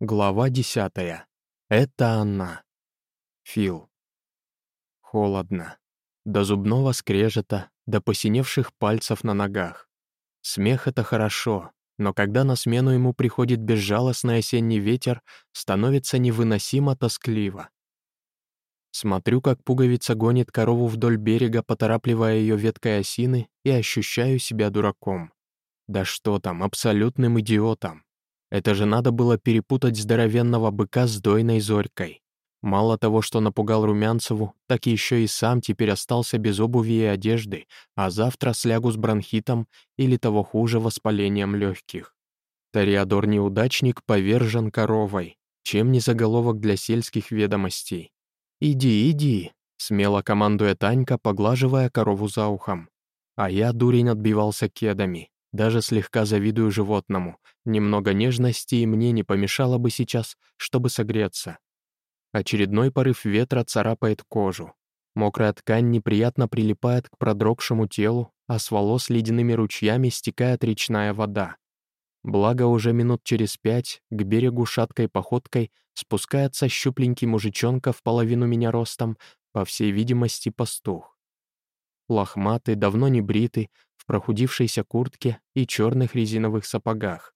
Глава десятая. Это она. Фил. Холодно. До зубного скрежета, до посиневших пальцев на ногах. Смех — это хорошо, но когда на смену ему приходит безжалостный осенний ветер, становится невыносимо тоскливо. Смотрю, как пуговица гонит корову вдоль берега, поторапливая ее веткой осины, и ощущаю себя дураком. Да что там, абсолютным идиотом. Это же надо было перепутать здоровенного быка с дойной зорькой. Мало того, что напугал Румянцеву, так еще и сам теперь остался без обуви и одежды, а завтра слягу с бронхитом или того хуже воспалением легких. Ториадор-неудачник повержен коровой, чем не заголовок для сельских ведомостей. «Иди, иди», — смело командует Танька, поглаживая корову за ухом. А я, дурень, отбивался кедами. Даже слегка завидую животному. Немного нежности и мне не помешало бы сейчас, чтобы согреться. Очередной порыв ветра царапает кожу. Мокрая ткань неприятно прилипает к продрогшему телу, а с волос ледяными ручьями стекает речная вода. Благо уже минут через пять к берегу шаткой походкой спускается щупленький мужичонка в половину меня ростом, по всей видимости, пастух. Лохматый, давно не бритый, в прохудившейся куртке и черных резиновых сапогах.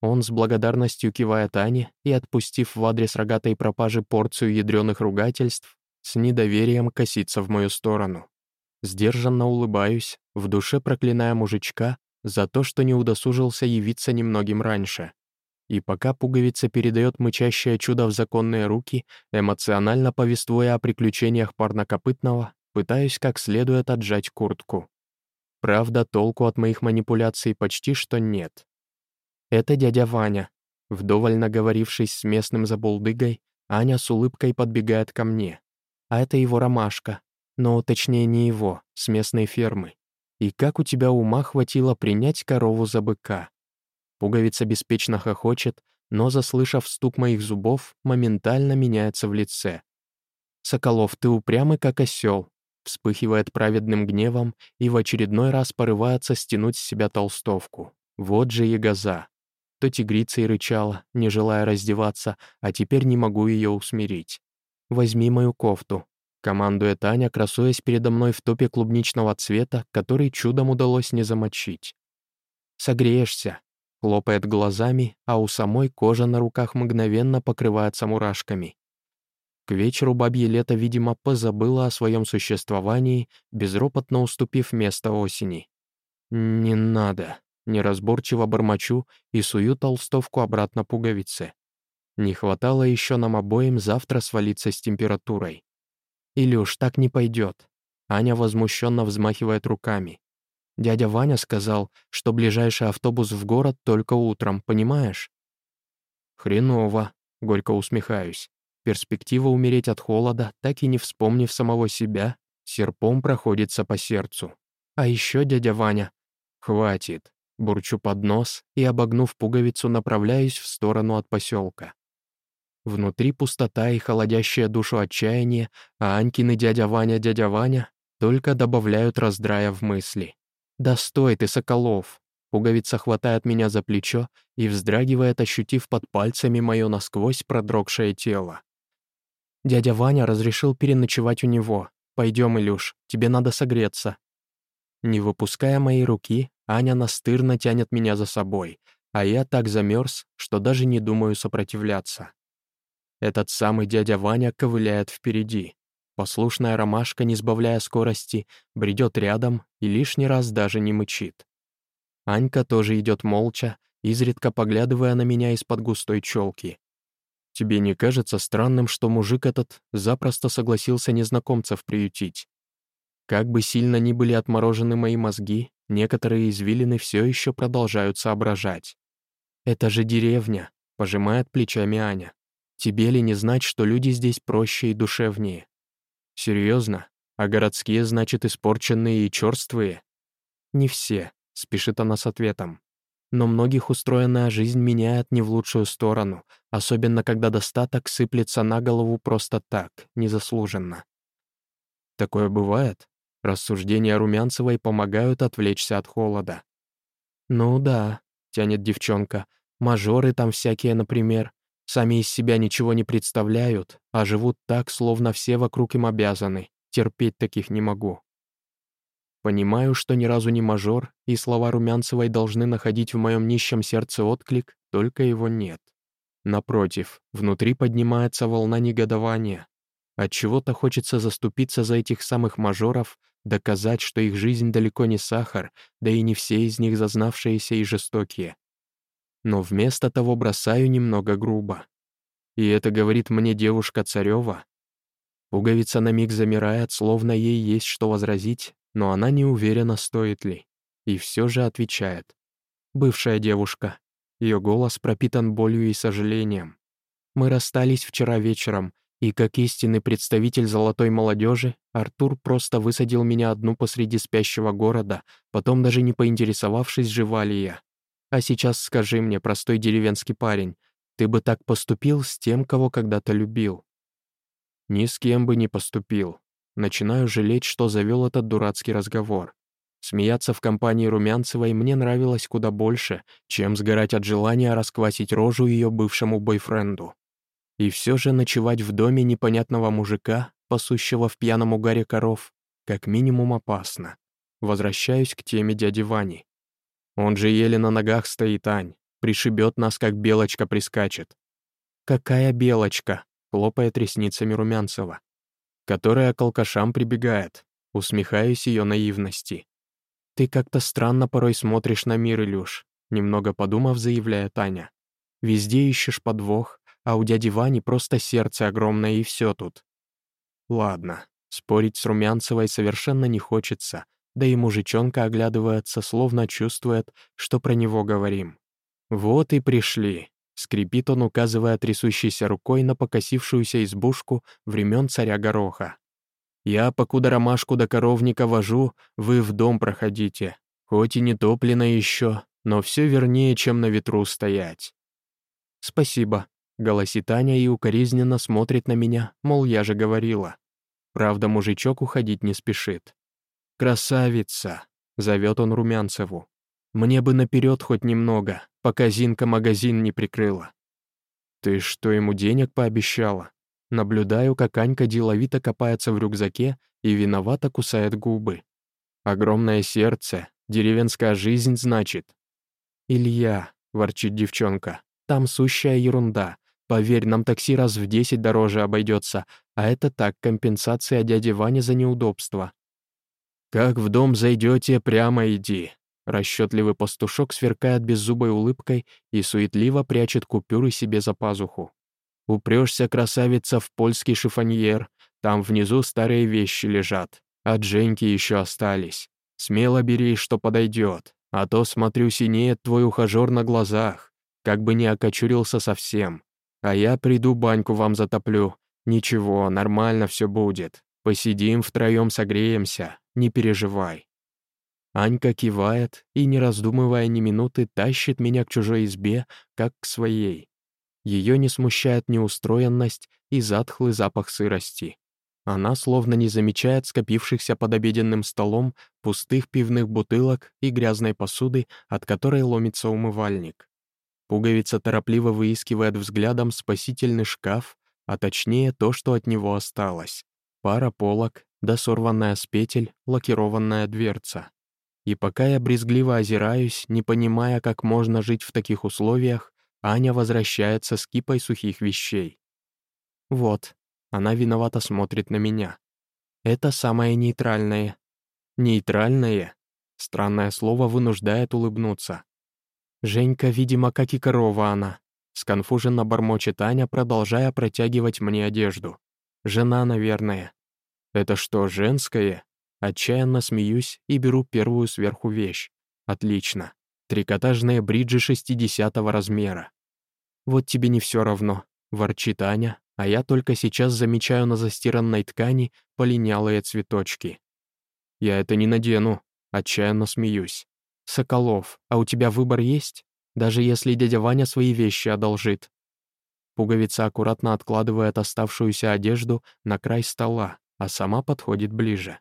Он с благодарностью кивает Ане и, отпустив в адрес рогатой пропажи порцию ядреных ругательств, с недоверием косится в мою сторону. Сдержанно улыбаюсь, в душе проклиная мужичка за то, что не удосужился явиться немногим раньше. И пока пуговица передает мычащее чудо в законные руки, эмоционально повествуя о приключениях парнокопытного, пытаюсь как следует отжать куртку. Правда, толку от моих манипуляций почти что нет. Это дядя Ваня. Вдоволь наговорившись с местным забулдыгой, Аня с улыбкой подбегает ко мне. А это его ромашка. Но точнее не его, с местной фермы. И как у тебя ума хватило принять корову за быка? Пуговица беспечно хохочет, но, заслышав стук моих зубов, моментально меняется в лице. «Соколов, ты упрямый, как осел вспыхивает праведным гневом и в очередной раз порывается стянуть с себя толстовку. Вот же ягоза. То тигрица и рычала, не желая раздеваться, а теперь не могу ее усмирить. «Возьми мою кофту», — командует Аня, красуясь передо мной в топе клубничного цвета, который чудом удалось не замочить. «Согреешься», — хлопает глазами, а у самой кожа на руках мгновенно покрывается мурашками. К вечеру бабье лето, видимо, позабыло о своем существовании, безропотно уступив место осени. «Не надо», — неразборчиво бормочу и сую толстовку обратно пуговицы. Не хватало еще нам обоим завтра свалиться с температурой. Или уж так не пойдет. Аня возмущенно взмахивает руками. Дядя Ваня сказал, что ближайший автобус в город только утром, понимаешь? Хреново, горько усмехаюсь. Перспектива умереть от холода, так и не вспомнив самого себя, серпом проходится по сердцу. А еще дядя Ваня. Хватит. Бурчу под нос и, обогнув пуговицу, направляюсь в сторону от поселка. Внутри пустота и холодящая душу отчаяние, а Анькин дядя Ваня, дядя Ваня только добавляют раздрая в мысли. «Да стой ты, Соколов!» Пуговица хватает меня за плечо и вздрагивает, ощутив под пальцами мое насквозь продрогшее тело. Дядя Ваня разрешил переночевать у него. Пойдем, Илюш, тебе надо согреться». Не выпуская моей руки, Аня настырно тянет меня за собой, а я так замерз, что даже не думаю сопротивляться. Этот самый дядя Ваня ковыляет впереди. Послушная ромашка, не сбавляя скорости, бредет рядом и лишний раз даже не мычит. Анька тоже идет молча, изредка поглядывая на меня из-под густой челки. Тебе не кажется странным, что мужик этот запросто согласился незнакомцев приютить? Как бы сильно ни были отморожены мои мозги, некоторые извилины все еще продолжают соображать. «Это же деревня», — пожимает плечами Аня. «Тебе ли не знать, что люди здесь проще и душевнее?» «Серьезно? А городские, значит, испорченные и черствые?» «Не все», — спешит она с ответом. Но многих устроенная жизнь меняет не в лучшую сторону, особенно когда достаток сыплется на голову просто так, незаслуженно. Такое бывает? Рассуждения Румянцевой помогают отвлечься от холода. «Ну да», — тянет девчонка, — «мажоры там всякие, например. Сами из себя ничего не представляют, а живут так, словно все вокруг им обязаны. Терпеть таких не могу. Понимаю, что ни разу не мажор, и слова Румянцевой должны находить в моем нищем сердце отклик, только его нет. Напротив, внутри поднимается волна негодования. От чего то хочется заступиться за этих самых мажоров, доказать, что их жизнь далеко не сахар, да и не все из них зазнавшиеся и жестокие. Но вместо того бросаю немного грубо. И это говорит мне девушка Царева. Пуговица на миг замирает, словно ей есть что возразить, но она не уверена, стоит ли. И все же отвечает. Бывшая девушка. Ее голос пропитан болью и сожалением. Мы расстались вчера вечером, и как истинный представитель золотой молодежи, Артур просто высадил меня одну посреди спящего города, потом даже не поинтересовавшись, жива ли я. А сейчас скажи мне, простой деревенский парень, ты бы так поступил с тем, кого когда-то любил? Ни с кем бы не поступил. Начинаю жалеть, что завел этот дурацкий разговор. Смеяться в компании Румянцевой мне нравилось куда больше, чем сгорать от желания расквасить рожу ее бывшему бойфренду. И все же ночевать в доме непонятного мужика, пасущего в пьяном угаре коров, как минимум опасно. Возвращаюсь к теме дяди Вани. Он же еле на ногах стоит, Ань. Пришибет нас, как белочка прискачет. «Какая белочка?» — хлопает ресницами Румянцева которая к алкашам прибегает, усмехаюсь ее наивности. «Ты как-то странно порой смотришь на мир, Илюш», немного подумав, заявляет Таня. «Везде ищешь подвох, а у дяди Вани просто сердце огромное и все тут». Ладно, спорить с Румянцевой совершенно не хочется, да и мужичонка оглядывается, словно чувствует, что про него говорим. «Вот и пришли», Скрипит он, указывая трясущейся рукой на покосившуюся избушку времен царя Гороха. «Я, покуда ромашку до коровника вожу, вы в дом проходите. Хоть и не топлено еще, но все вернее, чем на ветру стоять». «Спасибо», — голосит Таня и укоризненно смотрит на меня, мол, я же говорила. Правда, мужичок уходить не спешит. «Красавица!» — зовет он Румянцеву. «Мне бы наперед хоть немного, пока Зинка магазин не прикрыла. Ты что, ему денег пообещала? Наблюдаю, как Анька деловито копается в рюкзаке и виновато кусает губы. Огромное сердце, деревенская жизнь, значит. «Илья», — ворчит девчонка, — «там сущая ерунда. Поверь, нам такси раз в десять дороже обойдется, а это так, компенсация дяди Вани за неудобство». «Как в дом зайдете, прямо иди», Расчетливый пастушок сверкает беззубой улыбкой и суетливо прячет купюры себе за пазуху. Упрешься, красавица, в польский шифоньер, там внизу старые вещи лежат, от Женьки еще остались. Смело бери, что подойдет, а то, смотрю, синеет твой ухажер на глазах, как бы не окочурился совсем. А я приду, баньку вам затоплю. Ничего, нормально все будет. Посидим втроем, согреемся, не переживай. Анька кивает и, не раздумывая ни минуты, тащит меня к чужой избе, как к своей. Ее не смущает неустроенность и затхлый запах сырости. Она словно не замечает скопившихся под обеденным столом пустых пивных бутылок и грязной посуды, от которой ломится умывальник. Пуговица торопливо выискивает взглядом спасительный шкаф, а точнее то, что от него осталось. Пара полок, да сорванная с петель лакированная дверца. И пока я брезгливо озираюсь, не понимая, как можно жить в таких условиях, Аня возвращается с кипой сухих вещей. Вот, она виновато смотрит на меня. Это самое нейтральное. Нейтральное? Странное слово вынуждает улыбнуться. Женька, видимо, как и корова она. Сконфуженно бормочет Аня, продолжая протягивать мне одежду. Жена, наверное. Это что, женское? Отчаянно смеюсь и беру первую сверху вещь. Отлично. Трикотажные бриджи 60 размера. «Вот тебе не все равно», — ворчит Аня, а я только сейчас замечаю на застиранной ткани полинялые цветочки. «Я это не надену», — отчаянно смеюсь. «Соколов, а у тебя выбор есть? Даже если дядя Ваня свои вещи одолжит». Пуговица аккуратно откладывает оставшуюся одежду на край стола, а сама подходит ближе.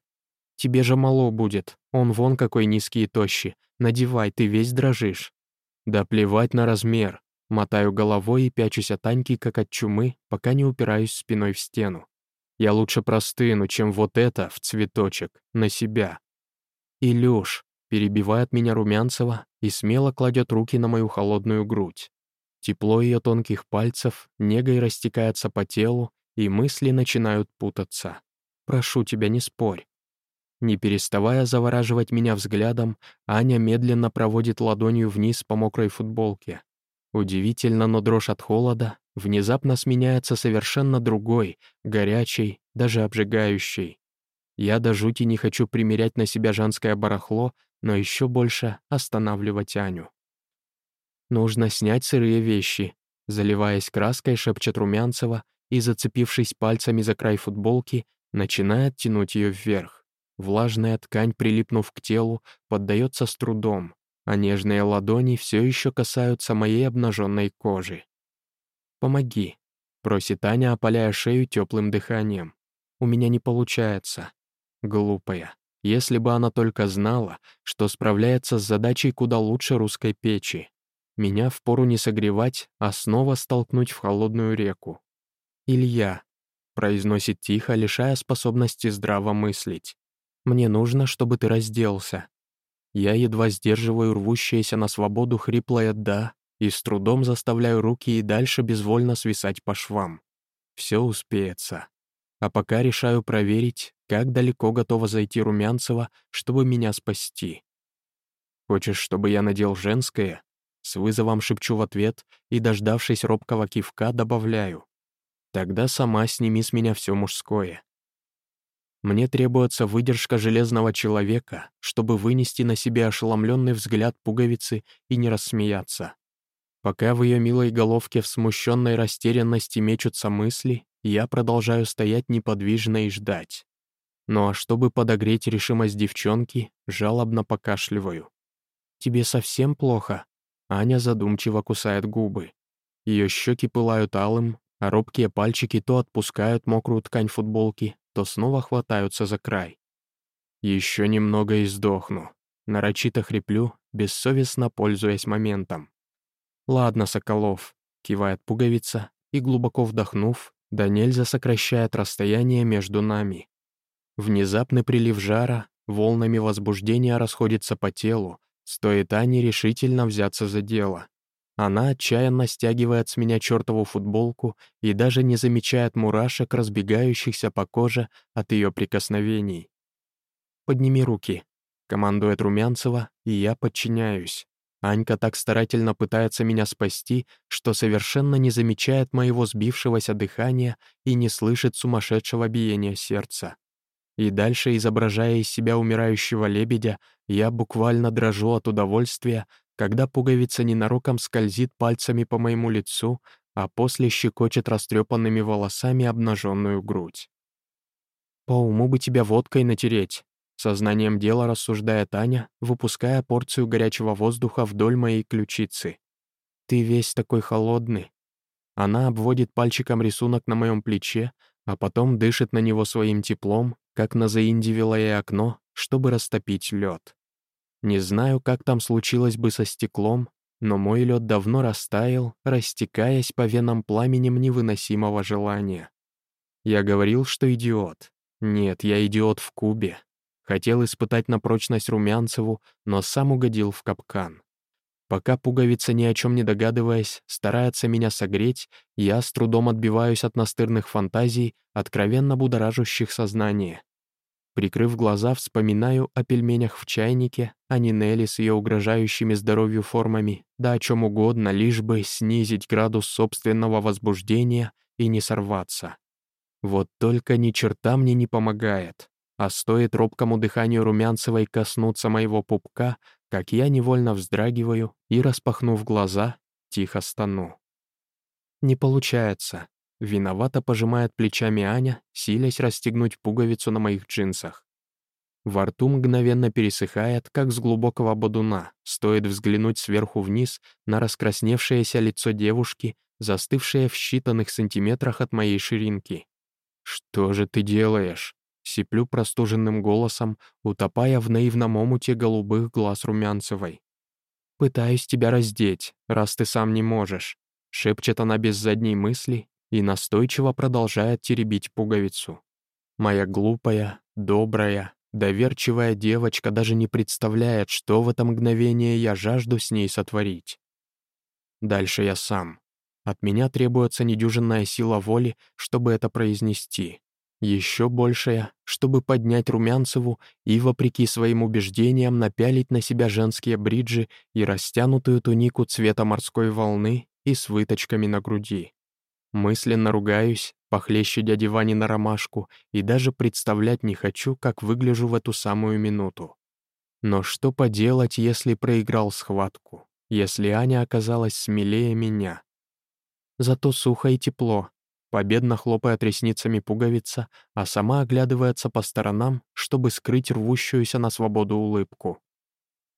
Тебе же мало будет. Он вон какой низкий и тощий. Надевай, ты весь дрожишь». «Да плевать на размер», Мотаю головой и пячусь от Аньки, как от чумы, пока не упираюсь спиной в стену. Я лучше простыну, чем вот это, в цветочек, на себя. «Илюш», — перебивает меня Румянцева и смело кладет руки на мою холодную грудь. Тепло ее тонких пальцев негой растекается по телу, и мысли начинают путаться. «Прошу тебя, не спорь». Не переставая завораживать меня взглядом, Аня медленно проводит ладонью вниз по мокрой футболке. Удивительно, но дрожь от холода внезапно сменяется совершенно другой, горячей, даже обжигающей. Я до жути не хочу примерять на себя женское барахло, но еще больше останавливать Аню. Нужно снять сырые вещи, заливаясь краской, шепчет Румянцева и, зацепившись пальцами за край футболки, начинает тянуть ее вверх. Влажная ткань, прилипнув к телу, поддается с трудом, а нежные ладони все еще касаются моей обнаженной кожи. «Помоги», — просит Аня, опаляя шею теплым дыханием. «У меня не получается». Глупая. Если бы она только знала, что справляется с задачей куда лучше русской печи. Меня впору не согревать, а снова столкнуть в холодную реку. «Илья», — произносит тихо, лишая способности здраво мыслить. «Мне нужно, чтобы ты разделся». Я едва сдерживаю рвущееся на свободу хриплое «да» и с трудом заставляю руки и дальше безвольно свисать по швам. Все успеется. А пока решаю проверить, как далеко готова зайти Румянцева, чтобы меня спасти. «Хочешь, чтобы я надел женское?» С вызовом шепчу в ответ и, дождавшись робкого кивка, добавляю. Тогда сама сними с меня все мужское. Мне требуется выдержка железного человека, чтобы вынести на себе ошеломленный взгляд пуговицы и не рассмеяться. Пока в ее милой головке в смущенной растерянности мечутся мысли, я продолжаю стоять неподвижно и ждать. Ну а чтобы подогреть решимость девчонки, жалобно покашливаю. «Тебе совсем плохо?» Аня задумчиво кусает губы. Ее щеки пылают алым, а робкие пальчики то отпускают мокрую ткань футболки, то снова хватаются за край. Еще немного и сдохну. Нарочито хриплю, бессовестно пользуясь моментом. «Ладно, Соколов», — кивает пуговица и, глубоко вдохнув, да нельзя сокращает расстояние между нами. Внезапный прилив жара, волнами возбуждения расходится по телу, Стоит Ане решительно взяться за дело. Она отчаянно стягивает с меня чертову футболку и даже не замечает мурашек, разбегающихся по коже от ее прикосновений. «Подними руки», — командует Румянцева, и я подчиняюсь. Анька так старательно пытается меня спасти, что совершенно не замечает моего сбившегося дыхания и не слышит сумасшедшего биения сердца. И дальше, изображая из себя умирающего лебедя, я буквально дрожу от удовольствия, когда пуговица ненароком скользит пальцами по моему лицу, а после щекочет растрепанными волосами обнаженную грудь. «По уму бы тебя водкой натереть», — сознанием дела рассуждает Таня, выпуская порцию горячего воздуха вдоль моей ключицы. «Ты весь такой холодный». Она обводит пальчиком рисунок на моем плече, а потом дышит на него своим теплом, как на заиндивилое окно, чтобы растопить лед. Не знаю, как там случилось бы со стеклом, но мой лед давно растаял, растекаясь по венам пламенем невыносимого желания. Я говорил, что идиот. Нет, я идиот в кубе. Хотел испытать на прочность Румянцеву, но сам угодил в капкан. Пока пуговица, ни о чем не догадываясь, старается меня согреть, я с трудом отбиваюсь от настырных фантазий, откровенно будоражащих сознание. Прикрыв глаза, вспоминаю о пельменях в чайнике, о Нинелли с ее угрожающими здоровью формами, да о чем угодно, лишь бы снизить градус собственного возбуждения и не сорваться. Вот только ни черта мне не помогает. А стоит робкому дыханию Румянцевой коснуться моего пупка, как я невольно вздрагиваю и, распахнув глаза, тихо стану. Не получается. Виновато пожимает плечами Аня, силясь расстегнуть пуговицу на моих джинсах. Во рту мгновенно пересыхает, как с глубокого бодуна, стоит взглянуть сверху вниз на раскрасневшееся лицо девушки, застывшее в считанных сантиметрах от моей ширинки. «Что же ты делаешь?» Сиплю простуженным голосом, утопая в наивном омуте голубых глаз Румянцевой. «Пытаюсь тебя раздеть, раз ты сам не можешь», — шепчет она без задней мысли и настойчиво продолжает теребить пуговицу. Моя глупая, добрая, доверчивая девочка даже не представляет, что в это мгновение я жажду с ней сотворить. Дальше я сам. От меня требуется недюжинная сила воли, чтобы это произнести. Еще большая, чтобы поднять Румянцеву и, вопреки своим убеждениям, напялить на себя женские бриджи и растянутую тунику цвета морской волны и с выточками на груди. Мысленно ругаюсь, похлеще дяди Вани на ромашку, и даже представлять не хочу, как выгляжу в эту самую минуту. Но что поделать, если проиграл схватку, если Аня оказалась смелее меня? Зато сухо и тепло, победно хлопает ресницами пуговица, а сама оглядывается по сторонам, чтобы скрыть рвущуюся на свободу улыбку.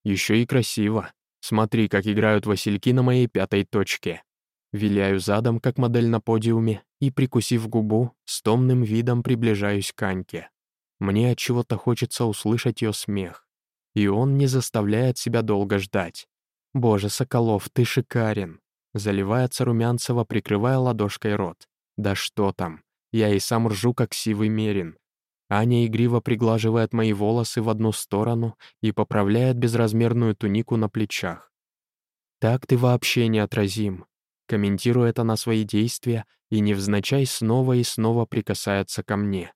Еще и красиво. Смотри, как играют васильки на моей пятой точке. Виляю задом, как модель на подиуме, и, прикусив губу, с томным видом приближаюсь к Аньке. Мне от чего-то хочется услышать ее смех. И он не заставляет себя долго ждать. «Боже, Соколов, ты шикарен!» Заливается Румянцева, прикрывая ладошкой рот. «Да что там? Я и сам ржу, как сивый мерин». Аня игриво приглаживает мои волосы в одну сторону и поправляет безразмерную тунику на плечах. «Так ты вообще неотразим», комментирует она свои действия и невзначай снова и снова прикасается ко мне.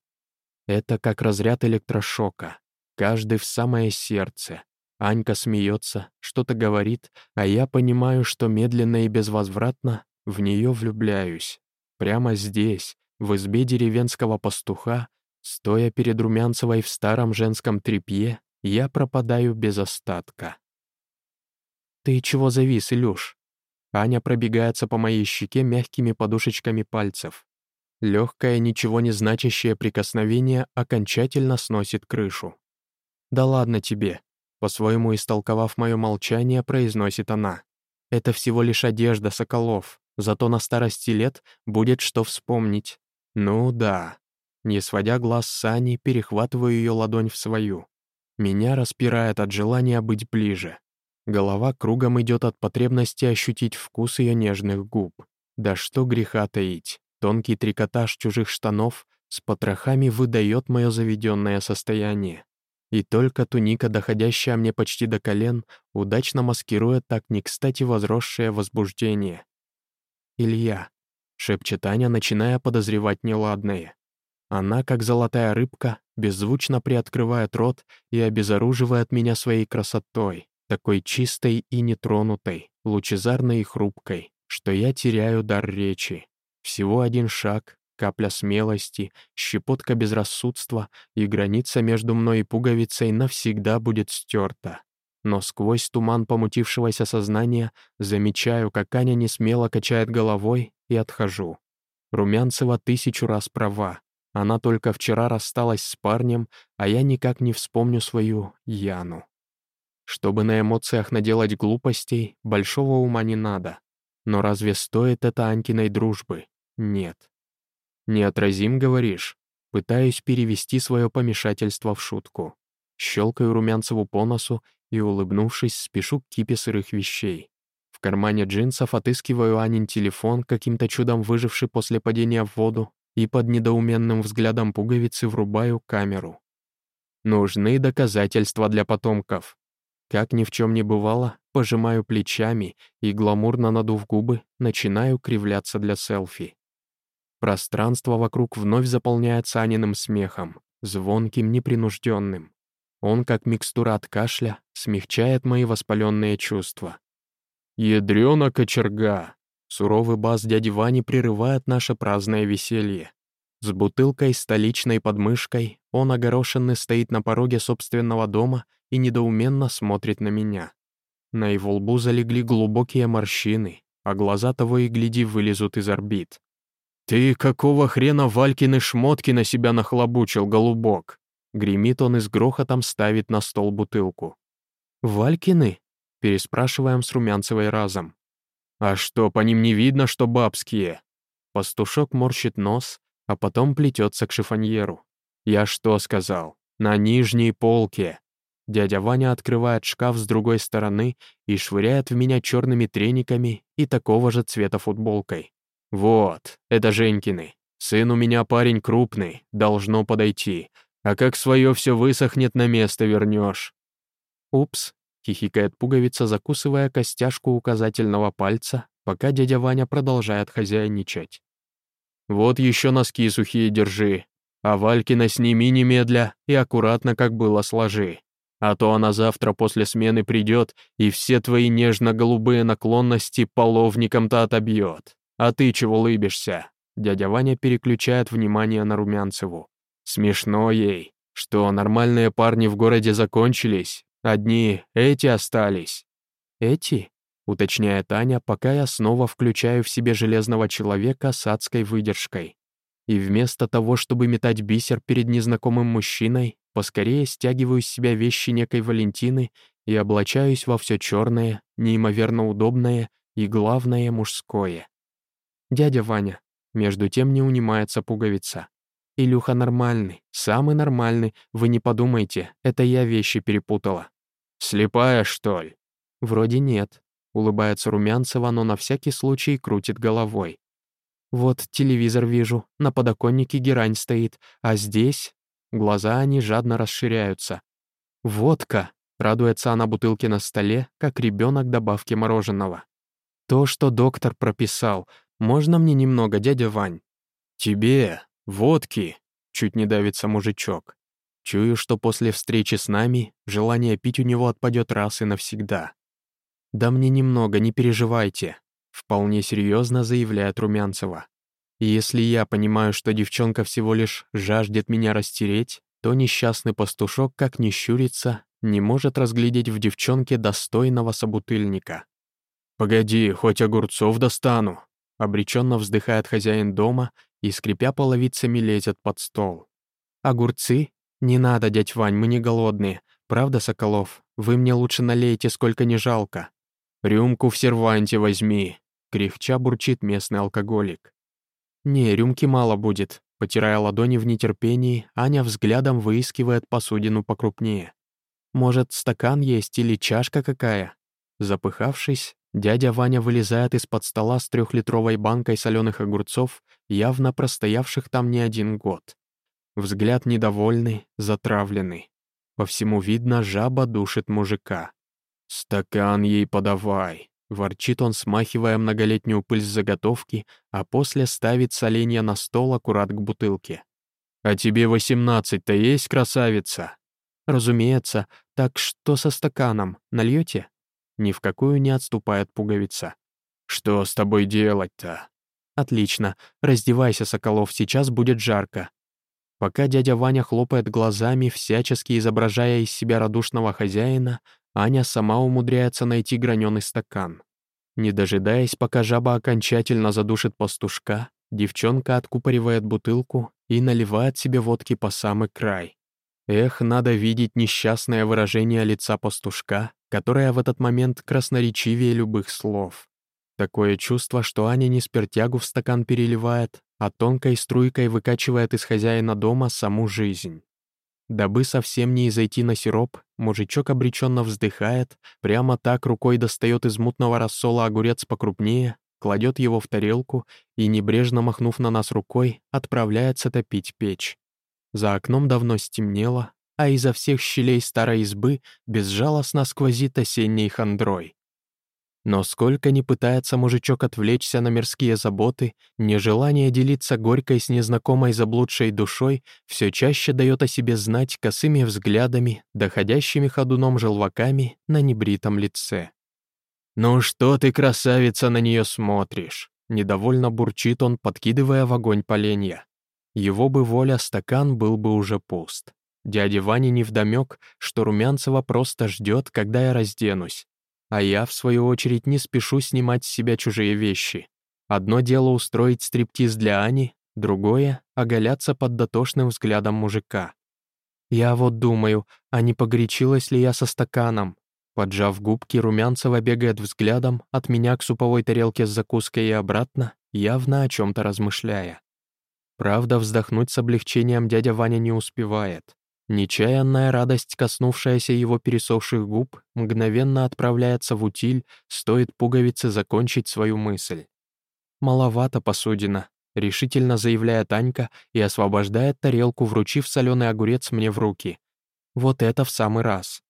Это как разряд электрошока, каждый в самое сердце. Анька смеется, что-то говорит, а я понимаю, что медленно и безвозвратно в нее влюбляюсь. Прямо здесь, в избе деревенского пастуха, стоя перед Румянцевой в старом женском тряпье, я пропадаю без остатка. «Ты чего завис, Илюш?» Аня пробегается по моей щеке мягкими подушечками пальцев. Легкое, ничего не значащее прикосновение окончательно сносит крышу. «Да ладно тебе», — по-своему истолковав мое молчание, произносит она. «Это всего лишь одежда, Соколов, зато на старости лет будет что вспомнить». «Ну да». Не сводя глаз с Ани, перехватываю ее ладонь в свою. Меня распирает от желания быть ближе. Голова кругом идет от потребности ощутить вкус ее нежных губ. Да что греха таить, тонкий трикотаж чужих штанов с потрохами выдает мое заведенное состояние. И только туника, доходящая мне почти до колен, удачно маскирует так не кстати возросшее возбуждение. «Илья», — шепчет Аня, начиная подозревать неладное. Она, как золотая рыбка, беззвучно приоткрывает рот и обезоруживает меня своей красотой такой чистой и нетронутой, лучезарной и хрупкой, что я теряю дар речи. Всего один шаг, капля смелости, щепотка безрассудства, и граница между мной и пуговицей навсегда будет стерта. Но сквозь туман помутившегося сознания замечаю, как Аня несмело качает головой, и отхожу. Румянцева тысячу раз права. Она только вчера рассталась с парнем, а я никак не вспомню свою Яну. Чтобы на эмоциях наделать глупостей, большого ума не надо. Но разве стоит это Анькиной дружбы? Нет. «Неотразим, говоришь?» Пытаюсь перевести свое помешательство в шутку. Щелкаю Румянцеву по носу и, улыбнувшись, спешу к кипе сырых вещей. В кармане джинсов отыскиваю Анин телефон, каким-то чудом выживший после падения в воду, и под недоуменным взглядом пуговицы врубаю камеру. Нужны доказательства для потомков. Как ни в чем не бывало, пожимаю плечами и, гламурно надув губы, начинаю кривляться для селфи. Пространство вокруг вновь заполняется Аниным смехом, звонким, непринужденным. Он, как микстура от кашля, смягчает мои воспаленные чувства. «Ядрёна кочерга!» Суровый бас дяди Вани прерывает наше праздное веселье. С бутылкой столичной подмышкой он огорошенный стоит на пороге собственного дома и недоуменно смотрит на меня. На его лбу залегли глубокие морщины, а глаза того и гляди вылезут из орбит. «Ты какого хрена Валькины шмотки на себя нахлобучил, голубок?» Гремит он и с грохотом ставит на стол бутылку. «Валькины?» — переспрашиваем с Румянцевой разом. «А что, по ним не видно, что бабские?» Пастушок морщит нос, а потом плетется к шифоньеру. «Я что сказал? На нижней полке. Дядя Ваня открывает шкаф с другой стороны и швыряет в меня черными трениками и такого же цвета футболкой. «Вот, это Женькины. Сын у меня парень крупный, должно подойти. А как свое все высохнет, на место вернешь. «Упс», — хихикает пуговица, закусывая костяшку указательного пальца, пока дядя Ваня продолжает хозяйничать. «Вот еще носки сухие держи, а Валькина сними немедля и аккуратно, как было, сложи. А то она завтра после смены придет и все твои нежно-голубые наклонности половником-то отобьет. А ты чего лыбишься?» Дядя Ваня переключает внимание на Румянцеву. «Смешно ей. Что, нормальные парни в городе закончились? Одни эти остались». «Эти?» — уточняет Аня, пока я снова включаю в себе железного человека с адской выдержкой. И вместо того, чтобы метать бисер перед незнакомым мужчиной, поскорее стягиваю с себя вещи некой Валентины и облачаюсь во все черное, неимоверно удобное и, главное, мужское. «Дядя Ваня», между тем не унимается пуговица. «Илюха нормальный, самый нормальный, вы не подумайте, это я вещи перепутала». «Слепая, что ли?» «Вроде нет», — улыбается Румянцева, но на всякий случай крутит головой. «Вот телевизор вижу, на подоконнике герань стоит, а здесь...» Глаза они жадно расширяются. «Водка!» — радуется она бутылке на столе, как ребенок добавки мороженого. «То, что доктор прописал. Можно мне немного, дядя Вань?» «Тебе! Водки!» — чуть не давится мужичок. Чую, что после встречи с нами желание пить у него отпадет раз и навсегда. «Да мне немного, не переживайте», — вполне серьезно заявляет Румянцева. Если я понимаю, что девчонка всего лишь жаждет меня растереть, то несчастный пастушок, как ни щурится, не может разглядеть в девчонке достойного собутыльника. «Погоди, хоть огурцов достану», — обреченно вздыхает хозяин дома и, скрипя половицами, лезет под стол. «Огурцы? Не надо, дядь Вань, мы не голодные. Правда, Соколов? Вы мне лучше налейте, сколько не жалко. Рюмку в серванте возьми», — кряхча бурчит местный алкоголик. «Не, рюмки мало будет», — потирая ладони в нетерпении, Аня взглядом выискивает посудину покрупнее. «Может, стакан есть или чашка какая?» Запыхавшись, дядя Ваня вылезает из-под стола с трехлитровой банкой соленых огурцов, явно простоявших там не один год. Взгляд недовольный, затравленный. По всему видно, жаба душит мужика. «Стакан ей подавай», Ворчит он, смахивая многолетнюю пыль с заготовки, а после ставит соленья на стол аккурат к бутылке. «А тебе восемнадцать-то есть, красавица?» «Разумеется. Так что со стаканом? Нальете?» Ни в какую не отступает пуговица. «Что с тобой делать-то?» «Отлично. Раздевайся, Соколов, сейчас будет жарко». Пока дядя Ваня хлопает глазами, всячески изображая из себя радушного хозяина, Аня сама умудряется найти граненый стакан. Не дожидаясь, пока жаба окончательно задушит пастушка, девчонка откупоривает бутылку и наливает себе водки по самый край. Эх, надо видеть несчастное выражение лица пастушка, которое в этот момент красноречивее любых слов. Такое чувство, что Аня не спиртягу в стакан переливает, а тонкой струйкой выкачивает из хозяина дома саму жизнь. Дабы совсем не изойти на сироп, мужичок обреченно вздыхает, прямо так рукой достает из мутного рассола огурец покрупнее, кладет его в тарелку и, небрежно махнув на нас рукой, отправляется топить печь. За окном давно стемнело, а изо всех щелей старой избы безжалостно сквозит осенней хандрой. Но сколько ни пытается мужичок отвлечься на мирские заботы, нежелание делиться горькой с незнакомой заблудшей душой все чаще дает о себе знать косыми взглядами, доходящими ходуном желваками на небритом лице. «Ну что ты, красавица, на нее смотришь?» Недовольно бурчит он, подкидывая в огонь поленья. Его бы воля, стакан был бы уже пуст. Дяде Ване невдомёк, что Румянцева просто ждет, когда я разденусь, а я, в свою очередь, не спешу снимать с себя чужие вещи. Одно дело устроить стриптиз для Ани, другое — оголяться под дотошным взглядом мужика. Я вот думаю, а не погорячилась ли я со стаканом? Поджав губки, Румянцева бегает взглядом от меня к суповой тарелке с закуской и обратно, явно о чем то размышляя. Правда, вздохнуть с облегчением дядя Ваня не успевает. Нечаянная радость, коснувшаяся его пересохших губ, мгновенно отправляется в утиль, стоит пуговице закончить свою мысль. «Маловато посудина», — решительно заявляет Анька и освобождает тарелку, вручив соленый огурец мне в руки. Вот это в самый раз.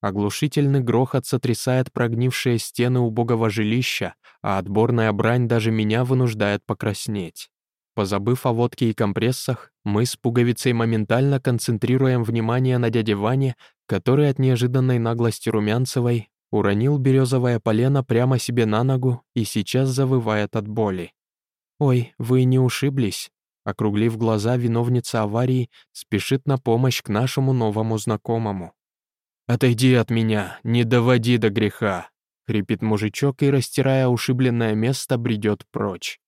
Оглушительный грохот сотрясает прогнившие стены убогого жилища, а отборная брань даже меня вынуждает покраснеть. Позабыв о водке и компрессах, мы с пуговицей моментально концентрируем внимание на дяде Ване, который от неожиданной наглости Румянцевой уронил березовое полено прямо себе на ногу и сейчас завывает от боли. «Ой, вы не ушиблись?» Округлив глаза, виновница аварии спешит на помощь к нашему новому знакомому. «Отойди от меня, не доводи до греха!» — хрипит мужичок и, растирая ушибленное место, бредет прочь.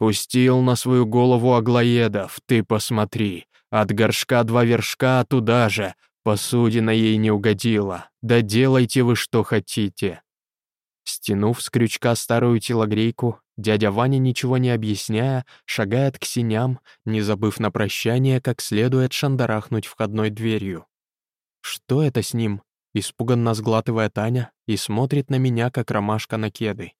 Пустил на свою голову аглоедов, ты посмотри. От горшка два вершка туда же. Посудина ей не угодила. Да делайте вы что хотите. Стянув с крючка старую телогрейку, дядя Ваня, ничего не объясняя, шагает к синям, не забыв на прощание, как следует шандарахнуть входной дверью. «Что это с ним?» — испуганно сглатывает Таня и смотрит на меня, как ромашка на кеды.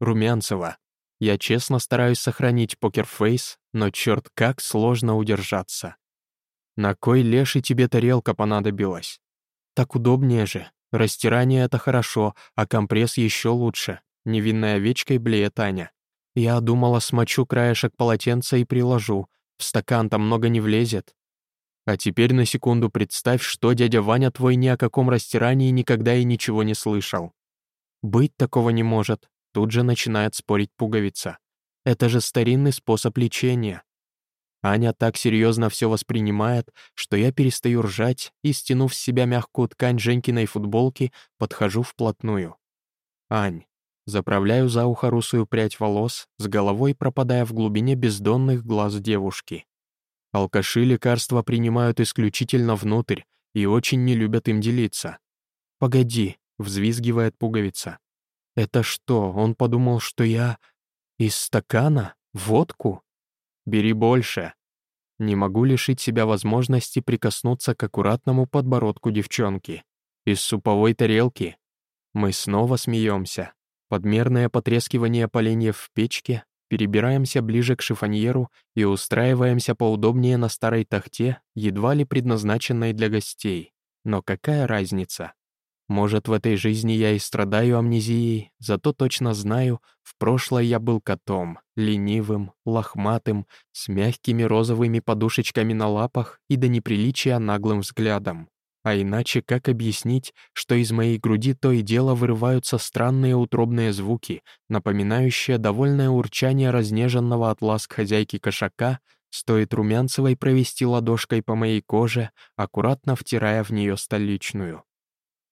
«Румянцева, я честно стараюсь сохранить покерфейс, но черт как сложно удержаться. На кой леший тебе тарелка понадобилась? Так удобнее же. Растирание — это хорошо, а компресс еще лучше. Невинной овечкой блеет Аня. Я думала, смочу краешек полотенца и приложу. В стакан-то много не влезет. А теперь на секунду представь, что дядя Ваня твой ни о каком растирании никогда и ничего не слышал. Быть такого не может. Тут же начинает спорить пуговица. Это же старинный способ лечения. Аня так серьезно все воспринимает, что я перестаю ржать и, стянув с себя мягкую ткань Женькиной футболки, подхожу вплотную. «Ань». Заправляю за ухо русую прядь волос, с головой пропадая в глубине бездонных глаз девушки. Алкаши лекарства принимают исключительно внутрь и очень не любят им делиться. «Погоди», — взвизгивает пуговица. Это что, он подумал, что я... Из стакана? Водку? Бери больше. Не могу лишить себя возможности прикоснуться к аккуратному подбородку девчонки. Из суповой тарелки. Мы снова смеемся. Подмерное потрескивание поленьев в печке, перебираемся ближе к шифоньеру и устраиваемся поудобнее на старой тахте, едва ли предназначенной для гостей. Но какая разница? Может, в этой жизни я и страдаю амнезией, зато точно знаю, в прошлое я был котом, ленивым, лохматым, с мягкими розовыми подушечками на лапах и до неприличия наглым взглядом. А иначе как объяснить, что из моей груди то и дело вырываются странные утробные звуки, напоминающие довольное урчание разнеженного от ласк хозяйки кошака, стоит Румянцевой провести ладошкой по моей коже, аккуратно втирая в нее столичную.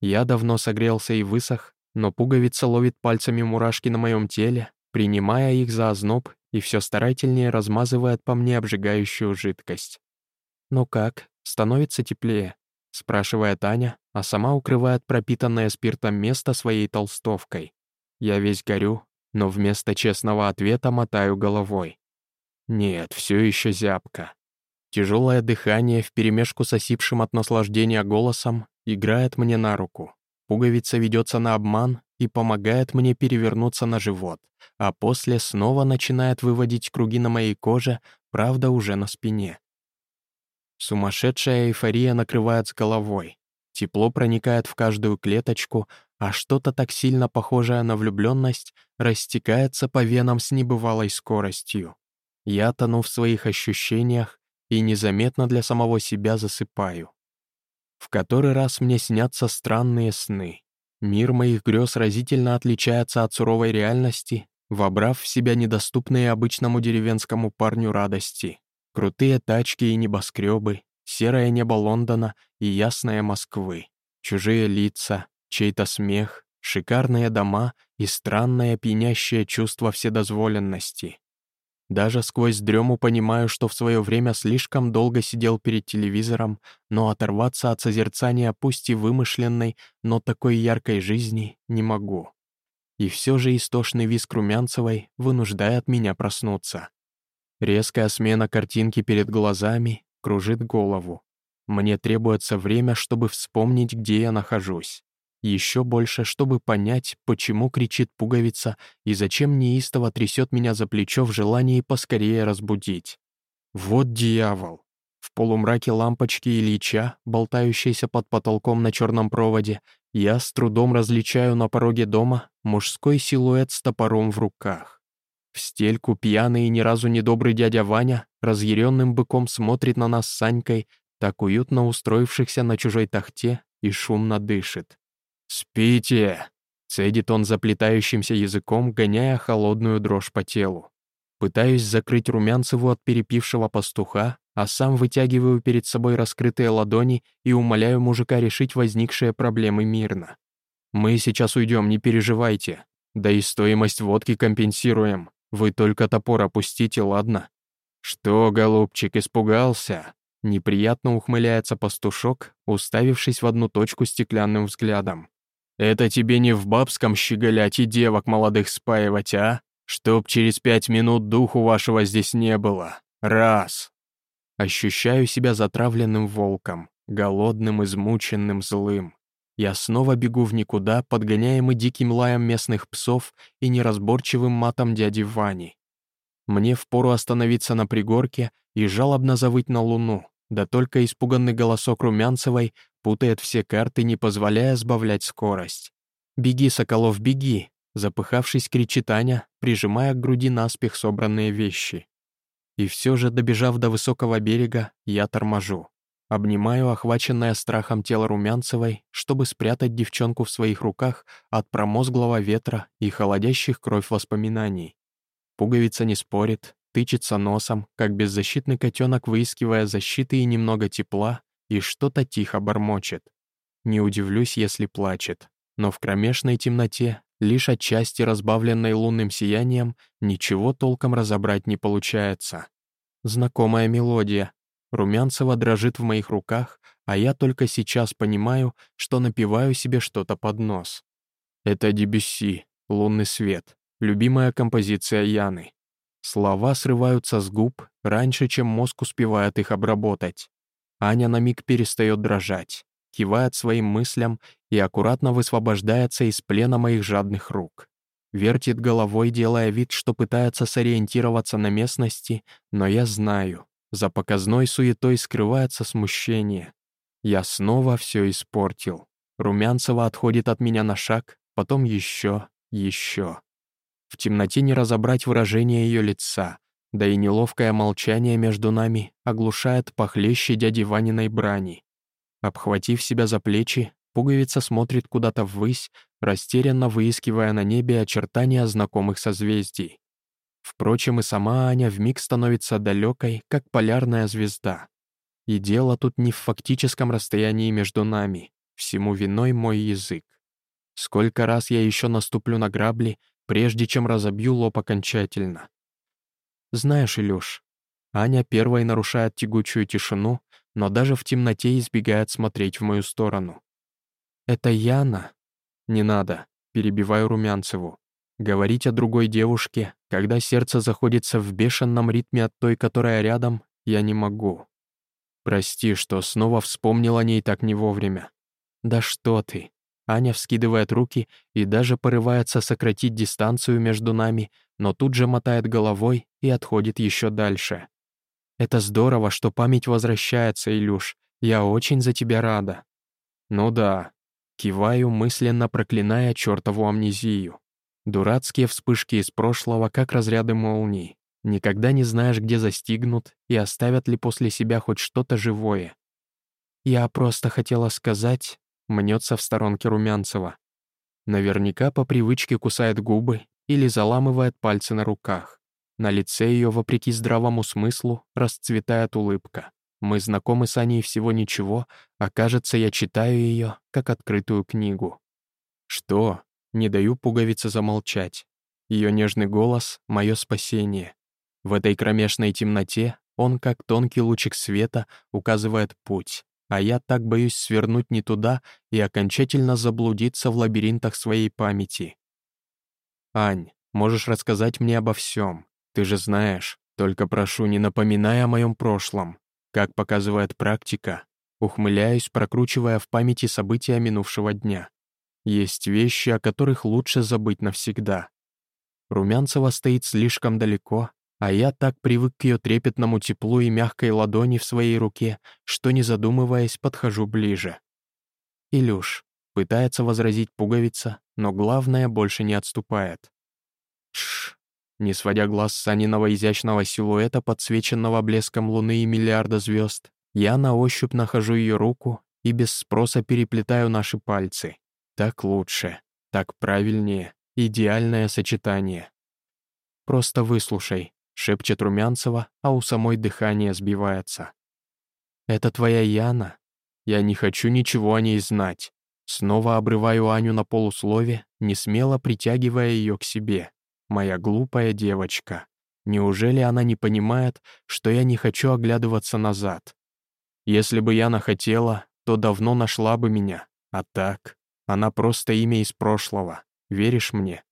Я давно согрелся и высох, но пуговица ловит пальцами мурашки на моем теле, принимая их за озноб и все старательнее размазывает по мне обжигающую жидкость. «Ну как, становится теплее?» — спрашивает Аня, а сама укрывает пропитанное спиртом место своей толстовкой. Я весь горю, но вместо честного ответа мотаю головой. Нет, все еще зябко. Тяжелое дыхание вперемешку с осипшим от наслаждения голосом играет мне на руку. Пуговица ведется на обман и помогает мне перевернуться на живот, а после снова начинает выводить круги на моей коже, правда уже на спине. Сумасшедшая эйфория накрывает с головой. Тепло проникает в каждую клеточку, а что-то так сильно похожее на влюбленность растекается по венам с небывалой скоростью. Я тону в своих ощущениях и незаметно для самого себя засыпаю. В который раз мне снятся странные сны. Мир моих грез разительно отличается от суровой реальности, вобрав в себя недоступные обычному деревенскому парню радости. Крутые тачки и небоскребы, серое небо Лондона и ясное Москвы, чужие лица, чей-то смех, шикарные дома и странное пьянящее чувство вседозволенности. Даже сквозь дрему понимаю, что в свое время слишком долго сидел перед телевизором, но оторваться от созерцания пусть и вымышленной, но такой яркой жизни не могу. И все же истошный виск Румянцевой вынуждает меня проснуться. Резкая смена картинки перед глазами кружит голову. Мне требуется время, чтобы вспомнить, где я нахожусь. Еще больше, чтобы понять, почему кричит пуговица и зачем неистово трясет меня за плечо в желании поскорее разбудить. Вот дьявол! В полумраке лампочки Ильича, болтающейся под потолком на черном проводе, я с трудом различаю на пороге дома мужской силуэт с топором в руках. В стельку пьяный и ни разу не добрый дядя Ваня разъяренным быком смотрит на нас с Санькой, так уютно устроившихся на чужой тахте, и шумно дышит. «Спите!» — цедит он заплетающимся языком, гоняя холодную дрожь по телу. Пытаюсь закрыть Румянцеву от перепившего пастуха, а сам вытягиваю перед собой раскрытые ладони и умоляю мужика решить возникшие проблемы мирно. «Мы сейчас уйдем, не переживайте. Да и стоимость водки компенсируем. Вы только топор опустите, ладно?» «Что, голубчик, испугался?» Неприятно ухмыляется пастушок, уставившись в одну точку стеклянным взглядом. «Это тебе не в бабском щеголять и девок молодых спаивать, а? Чтоб через пять минут духу вашего здесь не было. Раз!» Ощущаю себя затравленным волком, голодным, измученным, злым. Я снова бегу в никуда, подгоняемый диким лаем местных псов и неразборчивым матом дяди Вани. Мне впору остановиться на пригорке и жалобно завыть на луну, да только испуганный голосок Румянцевой путает все карты, не позволяя сбавлять скорость. «Беги, Соколов, беги!» Запыхавшись, кричит Аня, прижимая к груди наспех собранные вещи. И все же, добежав до высокого берега, я торможу. Обнимаю охваченное страхом тело Румянцевой, чтобы спрятать девчонку в своих руках от промозглого ветра и холодящих кровь воспоминаний. Пуговица не спорит, тычется носом, как беззащитный котенок, выискивая защиты и немного тепла, и что-то тихо бормочет. Не удивлюсь, если плачет, но в кромешной темноте лишь отчасти разбавленной лунным сиянием, ничего толком разобрать не получается. Знакомая мелодия. Румянцева дрожит в моих руках, а я только сейчас понимаю, что напиваю себе что-то под нос. Это Дебюсси, «Лунный свет», любимая композиция Яны. Слова срываются с губ раньше, чем мозг успевает их обработать. Аня на миг перестает дрожать кивает своим мыслям и аккуратно высвобождается из плена моих жадных рук. Вертит головой, делая вид, что пытается сориентироваться на местности, но я знаю, за показной суетой скрывается смущение. Я снова все испортил. Румянцева отходит от меня на шаг, потом еще, еще. В темноте не разобрать выражение ее лица, да и неловкое молчание между нами оглушает похлеще дяди Ваниной брани. Обхватив себя за плечи, пуговица смотрит куда-то ввысь, растерянно выискивая на небе очертания знакомых созвездий. Впрочем, и сама Аня вмиг становится далекой, как полярная звезда. И дело тут не в фактическом расстоянии между нами, всему виной мой язык. Сколько раз я еще наступлю на грабли, прежде чем разобью лоб окончательно. Знаешь, Илюш, Аня первой нарушает тягучую тишину, но даже в темноте избегает смотреть в мою сторону. «Это Яна?» «Не надо», — перебиваю Румянцеву. Говорить о другой девушке, когда сердце заходится в бешеном ритме от той, которая рядом, я не могу. Прости, что снова вспомнил о ней так не вовремя. Да что ты. Аня вскидывает руки и даже порывается сократить дистанцию между нами, но тут же мотает головой и отходит еще дальше. Это здорово, что память возвращается, Илюш. Я очень за тебя рада». «Ну да». Киваю, мысленно проклиная чертову амнезию. Дурацкие вспышки из прошлого, как разряды молний. Никогда не знаешь, где застигнут и оставят ли после себя хоть что-то живое. «Я просто хотела сказать...» — мнется в сторонке Румянцева. Наверняка по привычке кусает губы или заламывает пальцы на руках. На лице ее, вопреки здравому смыслу, расцветает улыбка. Мы знакомы с Аней всего ничего, а кажется, я читаю ее, как открытую книгу. Что? Не даю пуговице замолчать. Ее нежный голос — мое спасение. В этой кромешной темноте он, как тонкий лучик света, указывает путь, а я так боюсь свернуть не туда и окончательно заблудиться в лабиринтах своей памяти. «Ань, можешь рассказать мне обо всем. Ты же знаешь, только прошу, не напоминай о моем прошлом. Как показывает практика, ухмыляюсь, прокручивая в памяти события минувшего дня. Есть вещи, о которых лучше забыть навсегда. Румянцева стоит слишком далеко, а я так привык к ее трепетному теплу и мягкой ладони в своей руке, что, не задумываясь, подхожу ближе. Илюш пытается возразить пуговица, но главное больше не отступает. Шш. Не сводя глаз с Саниного изящного силуэта, подсвеченного блеском луны и миллиарда звезд, я на ощупь нахожу ее руку и без спроса переплетаю наши пальцы. Так лучше, так правильнее, идеальное сочетание. «Просто выслушай», — шепчет Румянцева, а у самой дыхание сбивается. «Это твоя Яна? Я не хочу ничего о ней знать». Снова обрываю Аню на полуслове, не смело притягивая ее к себе. Моя глупая девочка. Неужели она не понимает, что я не хочу оглядываться назад? Если бы Яна хотела, то давно нашла бы меня, а так... Она просто имя из прошлого. Веришь мне?»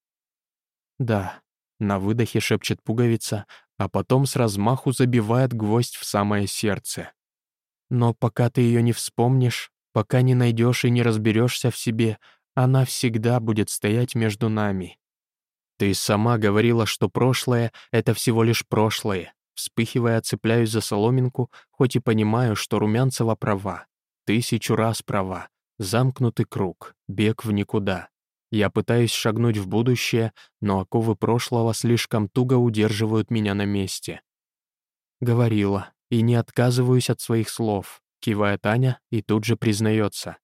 «Да», — на выдохе шепчет пуговица, а потом с размаху забивает гвоздь в самое сердце. «Но пока ты ее не вспомнишь, пока не найдешь и не разберешься в себе, она всегда будет стоять между нами». «Ты сама говорила, что прошлое — это всего лишь прошлое», Вспыхивая, цепляюсь за соломинку, хоть и понимаю, что Румянцева права. Тысячу раз права. Замкнутый круг, бег в никуда. Я пытаюсь шагнуть в будущее, но оковы прошлого слишком туго удерживают меня на месте. Говорила, и не отказываюсь от своих слов, кивает Аня и тут же признается.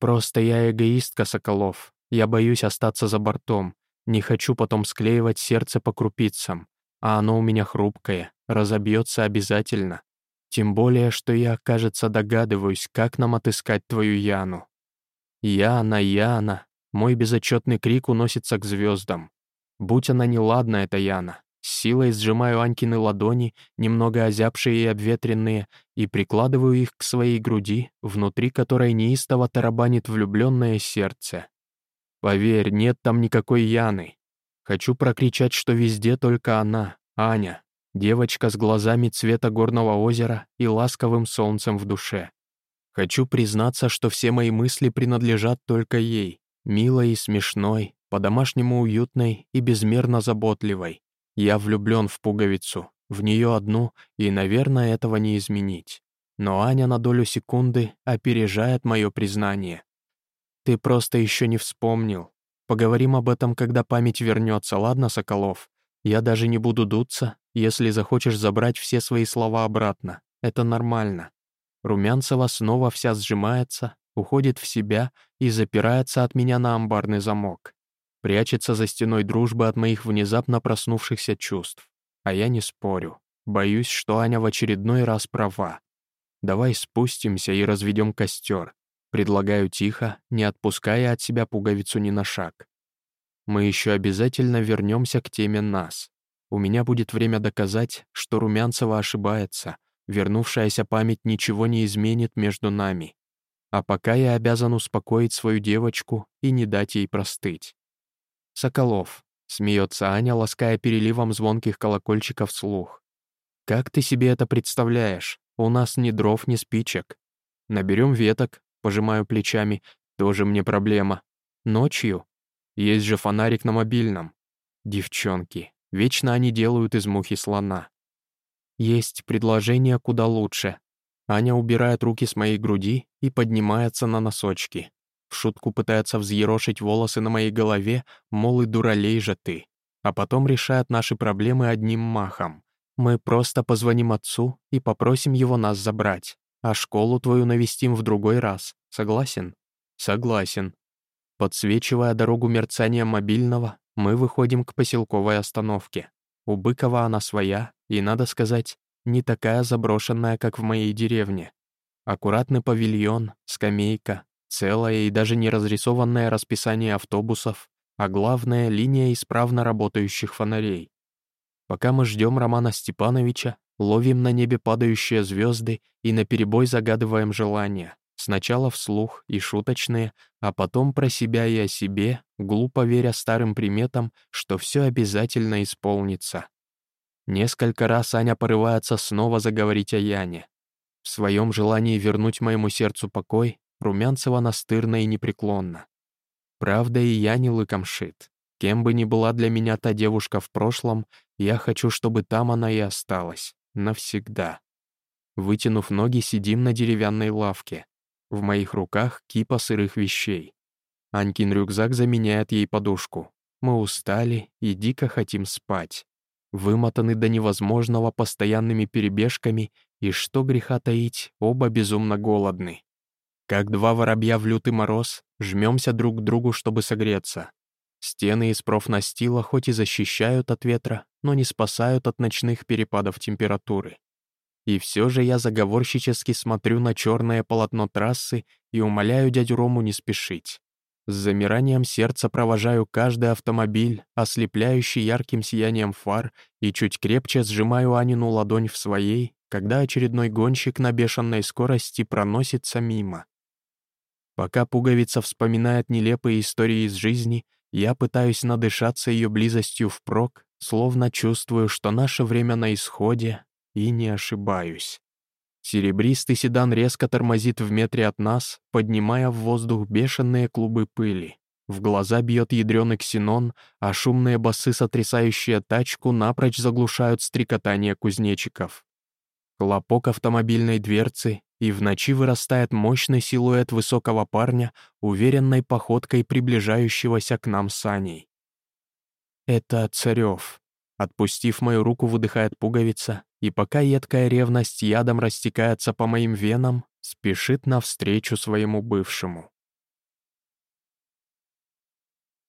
Просто я эгоистка, Соколов. Я боюсь остаться за бортом. Не хочу потом склеивать сердце по крупицам. А оно у меня хрупкое, разобьется обязательно. Тем более, что я, кажется, догадываюсь, как нам отыскать твою Яну. Яна, Яна, мой безотчетный крик уносится к звездам. Будь она неладна, эта Яна. Силой сжимаю Анькины ладони, немного озябшие и обветренные, и прикладываю их к своей груди, внутри которой неистово тарабанит влюбленное сердце. Поверь, нет там никакой Яны. Хочу прокричать, что везде только она, Аня, Девочка с глазами цвета горного озера и ласковым солнцем в душе. Хочу признаться, что все мои мысли принадлежат только ей, милой и смешной, по-домашнему уютной и безмерно заботливой. Я влюблен в пуговицу, в нее одну, и, наверное, этого не изменить. Но Аня на долю секунды опережает мое признание. Ты просто еще не вспомнил. Поговорим об этом, когда память вернется, ладно, Соколов? Я даже не буду дуться, если захочешь забрать все свои слова обратно. Это нормально. Румянцева снова вся сжимается, уходит в себя и запирается от меня на амбарный замок. Прячется за стеной дружбы от моих внезапно проснувшихся чувств. А я не спорю. Боюсь, что Аня в очередной раз права. Давай спустимся и разведем костер. Предлагаю тихо, не отпуская от себя пуговицу ни на шаг. Мы еще обязательно вернемся к теме нас. У меня будет время доказать, что Румянцева ошибается. Вернувшаяся память ничего не изменит между нами. А пока я обязан успокоить свою девочку и не дать ей простыть. «Соколов», — смеется Аня, лаская переливом звонких колокольчиков слух. «Как ты себе это представляешь? У нас ни дров, ни спичек. Наберем веток, пожимаю плечами, тоже мне проблема. Ночью есть же фонарик на мобильном. Девчонки, вечно они делают из мухи слона. Есть предложение куда лучше. Аня убирает руки с моей груди и поднимается на носочки. В шутку пытается взъерошить волосы на моей голове, мол, и дуралей же ты. А потом решает наши проблемы одним махом. Мы просто позвоним отцу и попросим его нас забрать. А школу твою навестим в другой раз. Согласен? Согласен. Подсвечивая дорогу мерцанием мобильного, мы выходим к поселковой остановке. У Быкова она своя, и, надо сказать, не такая заброшенная, как в моей деревне. Аккуратный павильон, скамейка, целое и даже не разрисованное расписание автобусов, а главное — линия исправно работающих фонарей. Пока мы ждем Романа Степановича, ловим на небе падающие звезды и наперебой загадываем желания. Сначала вслух и шуточные, а потом про себя и о себе, глупо веря старым приметам, что все обязательно исполнится. Несколько раз Аня порывается снова заговорить о Яне. В своем желании вернуть моему сердцу покой Румянцева настырна и непреклонна. Правда, и я не лыком шит. Кем бы ни была для меня та девушка в прошлом, я хочу, чтобы там она и осталась. Навсегда. Вытянув ноги, сидим на деревянной лавке. В моих руках кипа сырых вещей. Анькин рюкзак заменяет ей подушку. Мы устали и дико хотим спать. Вымотаны до невозможного постоянными перебежками, и что греха таить, оба безумно голодны. Как два воробья в лютый мороз, жмемся друг к другу, чтобы согреться. Стены из профнастила хоть и защищают от ветра, но не спасают от ночных перепадов температуры. И все же я заговорщически смотрю на черное полотно трассы и умоляю дядю Рому не спешить. С замиранием сердца провожаю каждый автомобиль, ослепляющий ярким сиянием фар, и чуть крепче сжимаю Анину ладонь в своей, когда очередной гонщик на бешеной скорости проносится мимо. Пока пуговица вспоминает нелепые истории из жизни, я пытаюсь надышаться ее близостью впрок, словно чувствую, что наше время на исходе, и не ошибаюсь. Серебристый седан резко тормозит в метре от нас, поднимая в воздух бешеные клубы пыли. В глаза бьет ядреный ксенон, а шумные басы, сотрясающие тачку, напрочь заглушают стрекотание кузнечиков. Хлопок автомобильной дверцы, и в ночи вырастает мощный силуэт высокого парня, уверенной походкой приближающегося к нам саней. Это Царев. Отпустив мою руку, выдыхает пуговица, и пока едкая ревность ядом растекается по моим венам, спешит навстречу своему бывшему.